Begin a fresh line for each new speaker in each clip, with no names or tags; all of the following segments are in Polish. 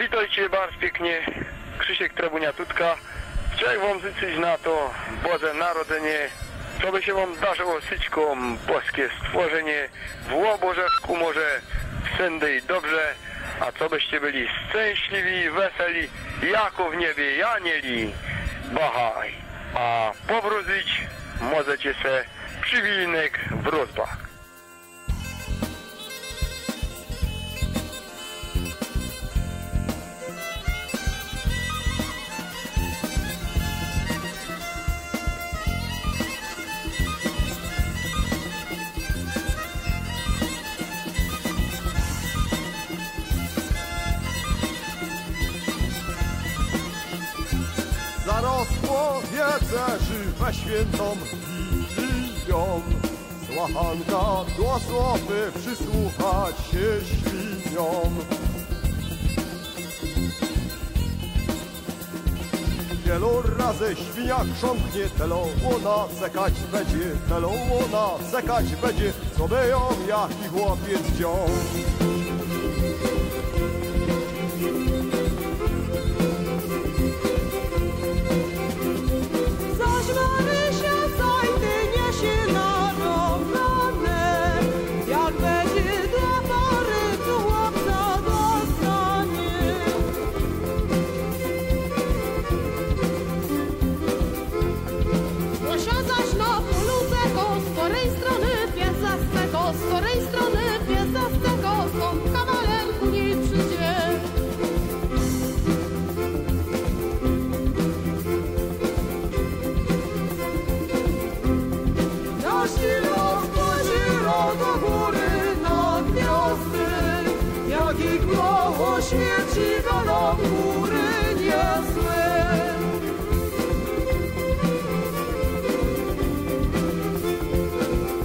Witajcie bardzo pięknie, Krzysiek Trabunia Tutka. Chciałem wam życzyć na to Boże Narodzenie, co by się wam darzyło syćkom, boskie stworzenie, w łobożewku może wszędzie i dobrze, a co byście byli szczęśliwi, weseli, jako w niebie anieli. Bahaj. A powrócić możecie se przywilnek w rozbach.
Wiecerzy we świętą Wigilią. Złachanka dosłowny przysłuchać się świniom. Wielu razy świnia krząknie, telo ona sekać będzie, telo ona sekać będzie, co by ją jaki chłopiec wziął. Mało śmierci do góry niesły.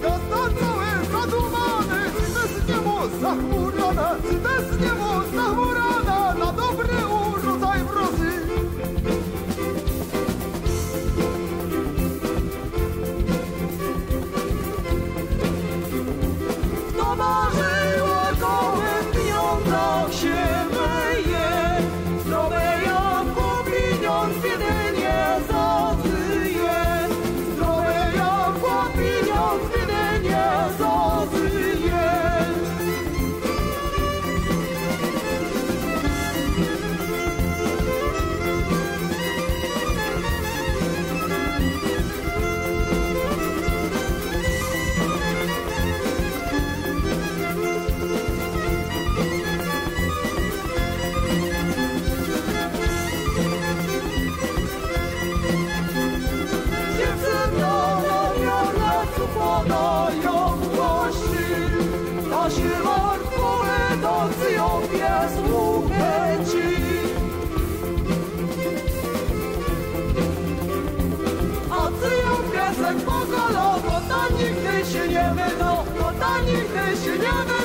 Miasto całe zadumane, bez niemu zachmurone, bez niemu zachmurone, Eve dohmadan yüzleşilemedim